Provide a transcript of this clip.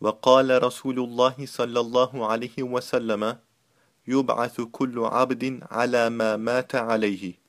وقال رسول الله صلى الله عليه وسلم يبعث كل عبد على ما مات عليه.